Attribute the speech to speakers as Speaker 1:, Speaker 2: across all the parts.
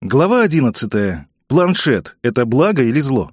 Speaker 1: Глава 11. Планшет. Это благо или зло?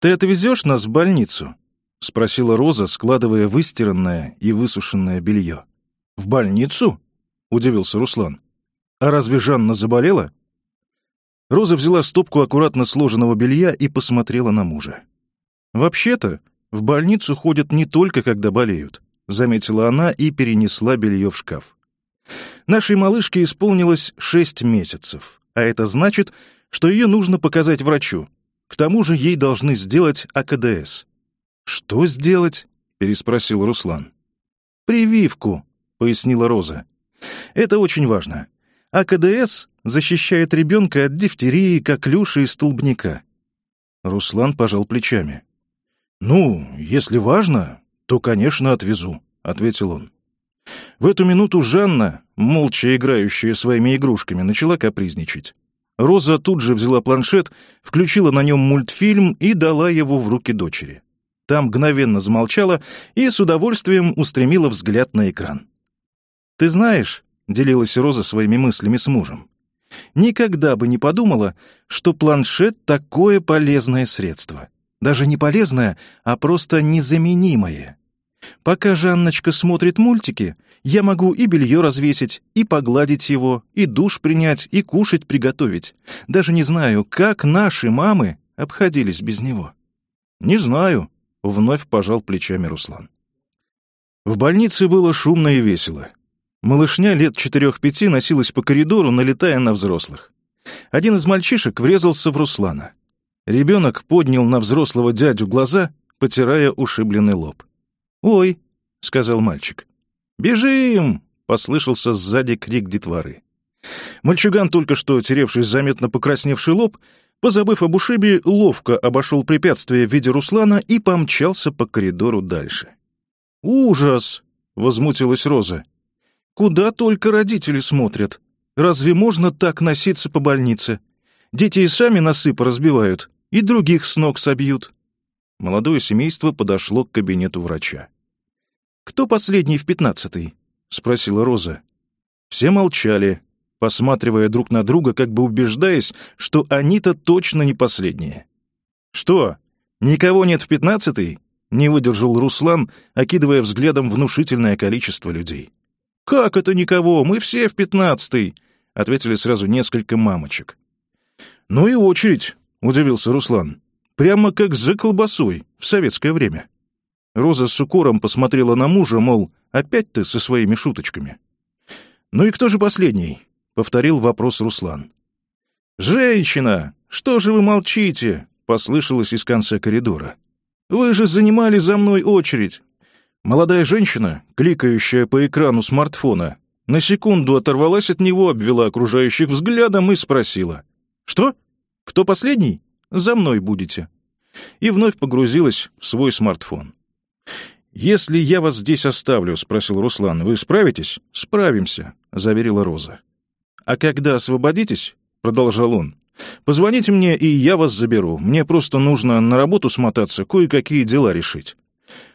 Speaker 1: «Ты отвезешь нас в больницу?» — спросила Роза, складывая выстиранное и высушенное белье. «В больницу?» — удивился Руслан. «А разве Жанна заболела?» Роза взяла стопку аккуратно сложенного белья и посмотрела на мужа. «Вообще-то, в больницу ходят не только, когда болеют», — заметила она и перенесла белье в шкаф. Нашей малышке исполнилось шесть месяцев, а это значит, что ее нужно показать врачу. К тому же ей должны сделать АКДС. «Что сделать?» — переспросил Руслан. «Прививку», — пояснила Роза. «Это очень важно. АКДС защищает ребенка от дифтерии, коклюши и столбняка». Руслан пожал плечами. «Ну, если важно, то, конечно, отвезу», — ответил он. В эту минуту Жанна, молча играющая своими игрушками, начала капризничать. Роза тут же взяла планшет, включила на нем мультфильм и дала его в руки дочери. Та мгновенно замолчала и с удовольствием устремила взгляд на экран. «Ты знаешь», — делилась Роза своими мыслями с мужем, «никогда бы не подумала, что планшет — такое полезное средство. Даже не полезное, а просто незаменимое». Пока Жанночка смотрит мультики, я могу и белье развесить, и погладить его, и душ принять, и кушать приготовить. Даже не знаю, как наши мамы обходились без него. «Не знаю», — вновь пожал плечами Руслан. В больнице было шумно и весело. Малышня лет четырех-пяти носилась по коридору, налетая на взрослых. Один из мальчишек врезался в Руслана. Ребенок поднял на взрослого дядю глаза, потирая ушибленный лоб. «Ой!» — сказал мальчик. «Бежим!» — послышался сзади крик детворы. Мальчуган, только что теревший заметно покрасневший лоб, позабыв об ушибе, ловко обошел препятствие в виде Руслана и помчался по коридору дальше. «Ужас!» — возмутилась Роза. «Куда только родители смотрят! Разве можно так носиться по больнице? Дети и сами носы поразбивают, и других с ног собьют!» Молодое семейство подошло к кабинету врача. «Кто последний в пятнадцатый?» — спросила Роза. Все молчали, посматривая друг на друга, как бы убеждаясь, что они-то точно не последние. «Что, никого нет в пятнадцатый?» — не выдержал Руслан, окидывая взглядом внушительное количество людей. «Как это никого? Мы все в пятнадцатый!» — ответили сразу несколько мамочек. «Ну и очередь», — удивился Руслан. «Прямо как за колбасой в советское время». Роза с укором посмотрела на мужа, мол, опять ты со своими шуточками. «Ну и кто же последний?» — повторил вопрос Руслан. «Женщина! Что же вы молчите?» — послышалось из конца коридора. «Вы же занимали за мной очередь!» Молодая женщина, кликающая по экрану смартфона, на секунду оторвалась от него, обвела окружающих взглядом и спросила. «Что? Кто последний? За мной будете». И вновь погрузилась в свой смартфон. «Если я вас здесь оставлю», — спросил Руслан, — «вы справитесь?» «Справимся», — заверила Роза. «А когда освободитесь?» — продолжал он. «Позвоните мне, и я вас заберу. Мне просто нужно на работу смотаться, кое-какие дела решить».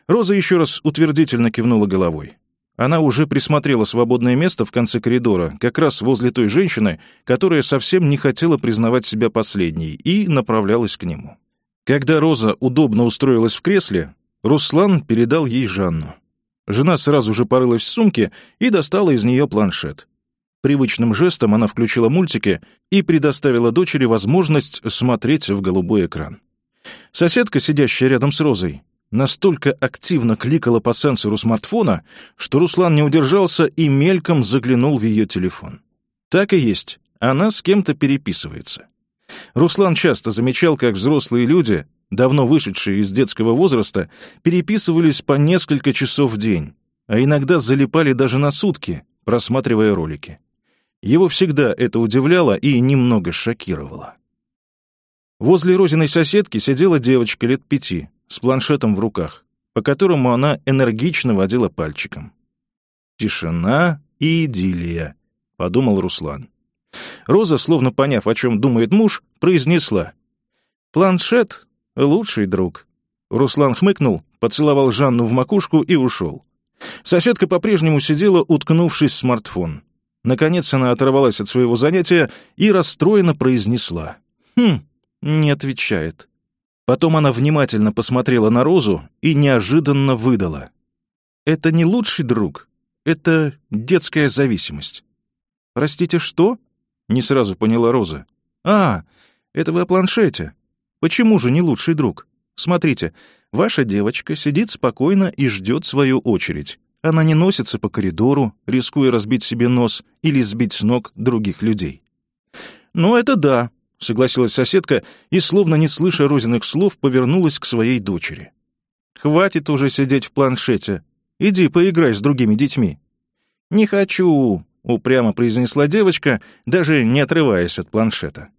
Speaker 1: Роза еще раз утвердительно кивнула головой. Она уже присмотрела свободное место в конце коридора, как раз возле той женщины, которая совсем не хотела признавать себя последней, и направлялась к нему. Когда Роза удобно устроилась в кресле, Руслан передал ей Жанну. Жена сразу же порылась в сумке и достала из нее планшет. Привычным жестом она включила мультики и предоставила дочери возможность смотреть в голубой экран. Соседка, сидящая рядом с Розой, настолько активно кликала по сенсору смартфона, что Руслан не удержался и мельком заглянул в ее телефон. Так и есть, она с кем-то переписывается. Руслан часто замечал, как взрослые люди давно вышедшие из детского возраста, переписывались по несколько часов в день, а иногда залипали даже на сутки, просматривая ролики. Его всегда это удивляло и немного шокировало. Возле Розиной соседки сидела девочка лет пяти, с планшетом в руках, по которому она энергично водила пальчиком. «Тишина и идиллия», — подумал Руслан. Роза, словно поняв, о чем думает муж, произнесла. «Планшет Лучший друг. Руслан хмыкнул, поцеловал Жанну в макушку и ушел. Соседка по-прежнему сидела, уткнувшись в смартфон. Наконец она оторвалась от своего занятия и расстроенно произнесла. «Хм, не отвечает». Потом она внимательно посмотрела на Розу и неожиданно выдала. «Это не лучший друг, это детская зависимость». «Простите, что?» — не сразу поняла Роза. «А, это вы о планшете. Почему же не лучший друг? Смотрите, ваша девочка сидит спокойно и ждет свою очередь. Она не носится по коридору, рискуя разбить себе нос или сбить с ног других людей. «Ну, это да», — согласилась соседка и, словно не слыша Розиных слов, повернулась к своей дочери. «Хватит уже сидеть в планшете. Иди поиграй с другими детьми». «Не хочу», — упрямо произнесла девочка, даже не отрываясь от планшета.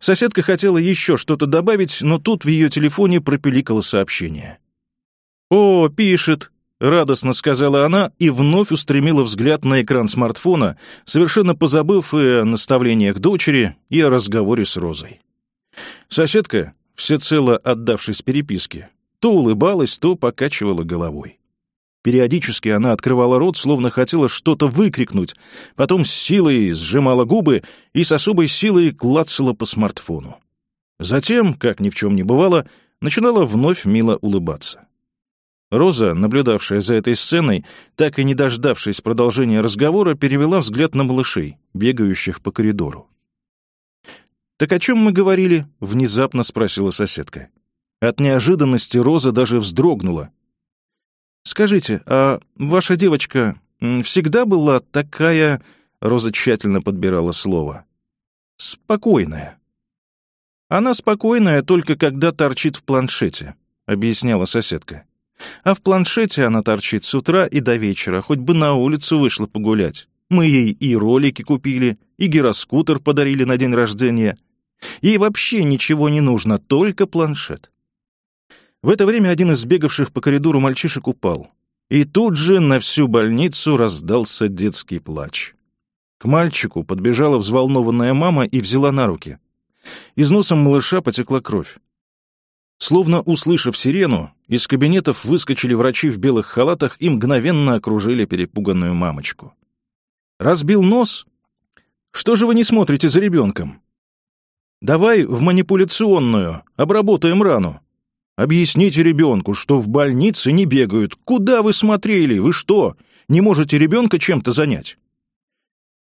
Speaker 1: Соседка хотела еще что-то добавить, но тут в ее телефоне пропиликало сообщение. «О, пишет!» — радостно сказала она и вновь устремила взгляд на экран смартфона, совершенно позабыв и о наставлениях дочери, и о разговоре с Розой. Соседка, всецело отдавшись переписке, то улыбалась, то покачивала головой. Периодически она открывала рот, словно хотела что-то выкрикнуть, потом с силой сжимала губы и с особой силой клацала по смартфону. Затем, как ни в чем не бывало, начинала вновь мило улыбаться. Роза, наблюдавшая за этой сценой, так и не дождавшись продолжения разговора, перевела взгляд на малышей, бегающих по коридору. «Так о чем мы говорили?» — внезапно спросила соседка. От неожиданности Роза даже вздрогнула, Скажите, а ваша девочка всегда была такая...» Роза тщательно подбирала слово. «Спокойная». «Она спокойная только когда торчит в планшете», — объясняла соседка. «А в планшете она торчит с утра и до вечера, хоть бы на улицу вышла погулять. Мы ей и ролики купили, и гироскутер подарили на день рождения. Ей вообще ничего не нужно, только планшет. В это время один из бегавших по коридору мальчишек упал. И тут же на всю больницу раздался детский плач. К мальчику подбежала взволнованная мама и взяла на руки. Из носа малыша потекла кровь. Словно услышав сирену, из кабинетов выскочили врачи в белых халатах и мгновенно окружили перепуганную мамочку. «Разбил нос? Что же вы не смотрите за ребенком? Давай в манипуляционную, обработаем рану. Объясните ребенку, что в больнице не бегают. Куда вы смотрели? Вы что, не можете ребенка чем-то занять?»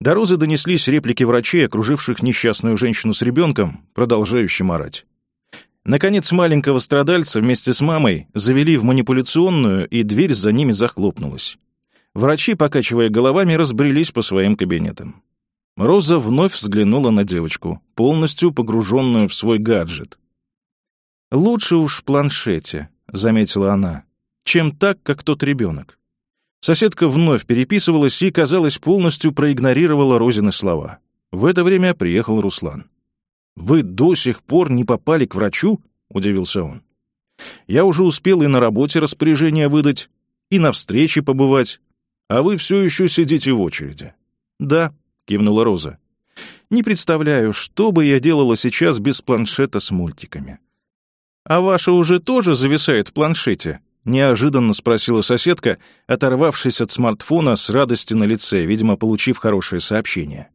Speaker 1: До Розы донеслись реплики врачей, окруживших несчастную женщину с ребенком, продолжающим орать. Наконец маленького страдальца вместе с мамой завели в манипуляционную, и дверь за ними захлопнулась. Врачи, покачивая головами, разбрелись по своим кабинетам. Роза вновь взглянула на девочку, полностью погруженную в свой гаджет. «Лучше уж в планшете», — заметила она, — «чем так, как тот ребенок». Соседка вновь переписывалась и, казалось, полностью проигнорировала Розины слова. В это время приехал Руслан. «Вы до сих пор не попали к врачу?» — удивился он. «Я уже успел и на работе распоряжение выдать, и на встрече побывать, а вы все еще сидите в очереди». «Да», — кивнула Роза. «Не представляю, что бы я делала сейчас без планшета с мультиками». «А ваша уже тоже зависает в планшете?» — неожиданно спросила соседка, оторвавшись от смартфона с радости на лице, видимо, получив хорошее сообщение.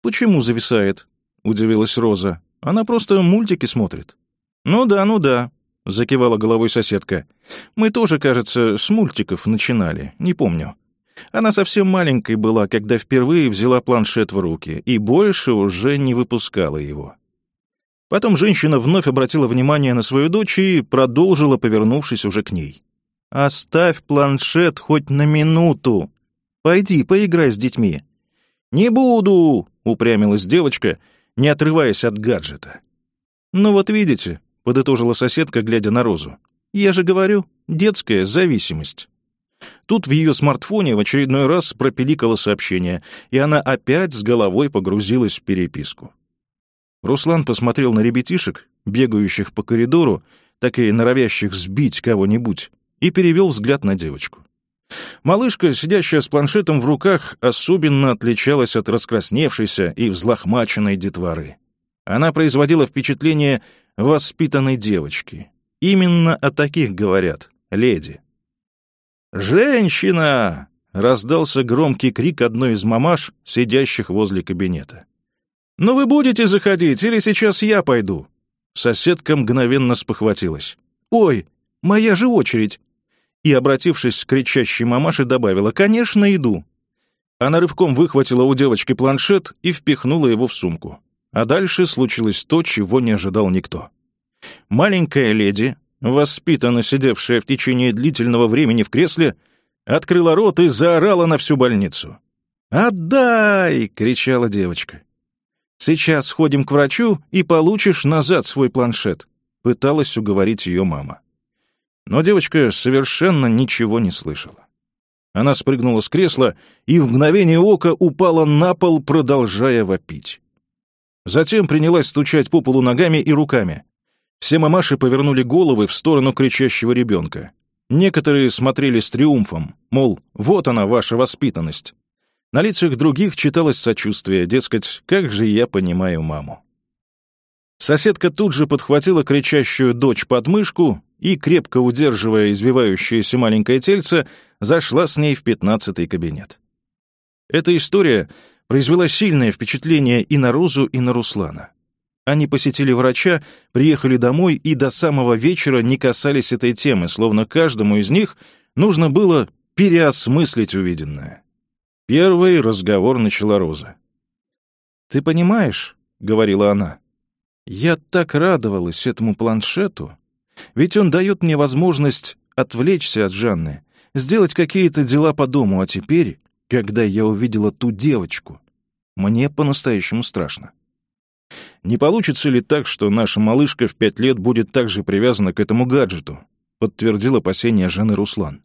Speaker 1: «Почему зависает?» — удивилась Роза. «Она просто мультики смотрит». «Ну да, ну да», — закивала головой соседка. «Мы тоже, кажется, с мультиков начинали, не помню». Она совсем маленькой была, когда впервые взяла планшет в руки, и больше уже не выпускала его. Потом женщина вновь обратила внимание на свою дочь и продолжила, повернувшись уже к ней. «Оставь планшет хоть на минуту. Пойди, поиграй с детьми». «Не буду!» — упрямилась девочка, не отрываясь от гаджета. «Ну вот видите», — подытожила соседка, глядя на Розу. «Я же говорю, детская зависимость». Тут в ее смартфоне в очередной раз пропиликало сообщение, и она опять с головой погрузилась в переписку. Руслан посмотрел на ребятишек, бегающих по коридору, так и норовящих сбить кого-нибудь, и перевел взгляд на девочку. Малышка, сидящая с планшетом в руках, особенно отличалась от раскрасневшейся и взлохмаченной детворы. Она производила впечатление воспитанной девочки. Именно о таких говорят, леди. «Женщина!» — раздался громкий крик одной из мамаш, сидящих возле кабинета. «Но вы будете заходить, или сейчас я пойду?» Соседка мгновенно спохватилась. «Ой, моя же очередь!» И, обратившись к кричащей мамаше, добавила «Конечно, иду!» Она рывком выхватила у девочки планшет и впихнула его в сумку. А дальше случилось то, чего не ожидал никто. Маленькая леди, воспитанно сидевшая в течение длительного времени в кресле, открыла рот и заорала на всю больницу. «Отдай!» — кричала девочка. Сейчас сходим к врачу и получишь назад свой планшет», — пыталась уговорить ее мама. Но девочка совершенно ничего не слышала. Она спрыгнула с кресла и в мгновение ока упала на пол, продолжая вопить. Затем принялась стучать по полу ногами и руками. Все мамаши повернули головы в сторону кричащего ребенка. Некоторые смотрели с триумфом, мол, вот она, ваша воспитанность. На лицах других читалось сочувствие, дескать, как же я понимаю маму. Соседка тут же подхватила кричащую дочь под мышку и, крепко удерживая извивающееся маленькое тельце, зашла с ней в пятнадцатый кабинет. Эта история произвела сильное впечатление и на Розу, и на Руслана. Они посетили врача, приехали домой и до самого вечера не касались этой темы, словно каждому из них нужно было переосмыслить увиденное. Первый разговор начала Роза. «Ты понимаешь, — говорила она, — я так радовалась этому планшету, ведь он дает мне возможность отвлечься от Жанны, сделать какие-то дела по дому, а теперь, когда я увидела ту девочку, мне по-настоящему страшно. Не получится ли так, что наша малышка в пять лет будет также привязана к этому гаджету?» — подтвердил опасение жены Руслан.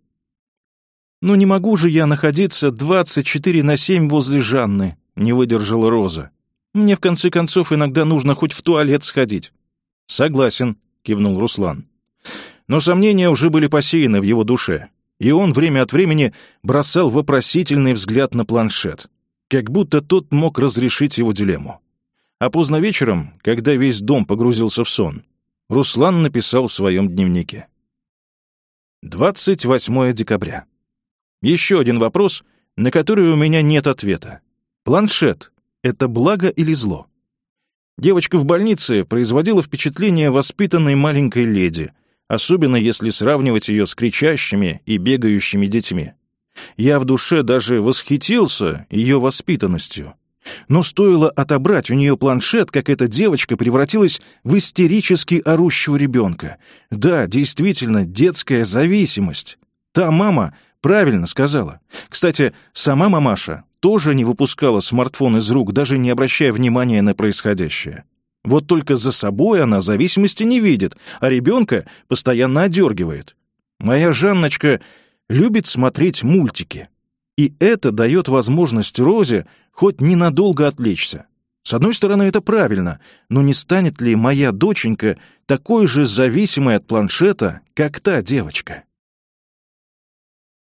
Speaker 1: «Ну не могу же я находиться 24 на 7 возле Жанны», — не выдержала Роза. «Мне, в конце концов, иногда нужно хоть в туалет сходить». «Согласен», — кивнул Руслан. Но сомнения уже были посеяны в его душе, и он время от времени бросал вопросительный взгляд на планшет, как будто тот мог разрешить его дилемму. А поздно вечером, когда весь дом погрузился в сон, Руслан написал в своем дневнике. 28 декабря. Еще один вопрос, на который у меня нет ответа. Планшет — это благо или зло? Девочка в больнице производила впечатление воспитанной маленькой леди, особенно если сравнивать ее с кричащими и бегающими детьми. Я в душе даже восхитился ее воспитанностью. Но стоило отобрать у нее планшет, как эта девочка превратилась в истерически орущего ребенка. Да, действительно, детская зависимость. Та мама, Правильно сказала. Кстати, сама мамаша тоже не выпускала смартфон из рук, даже не обращая внимания на происходящее. Вот только за собой она зависимости не видит, а ребенка постоянно одергивает. Моя Жанночка любит смотреть мультики. И это дает возможность Розе хоть ненадолго отвлечься. С одной стороны, это правильно, но не станет ли моя доченька такой же зависимой от планшета, как та девочка?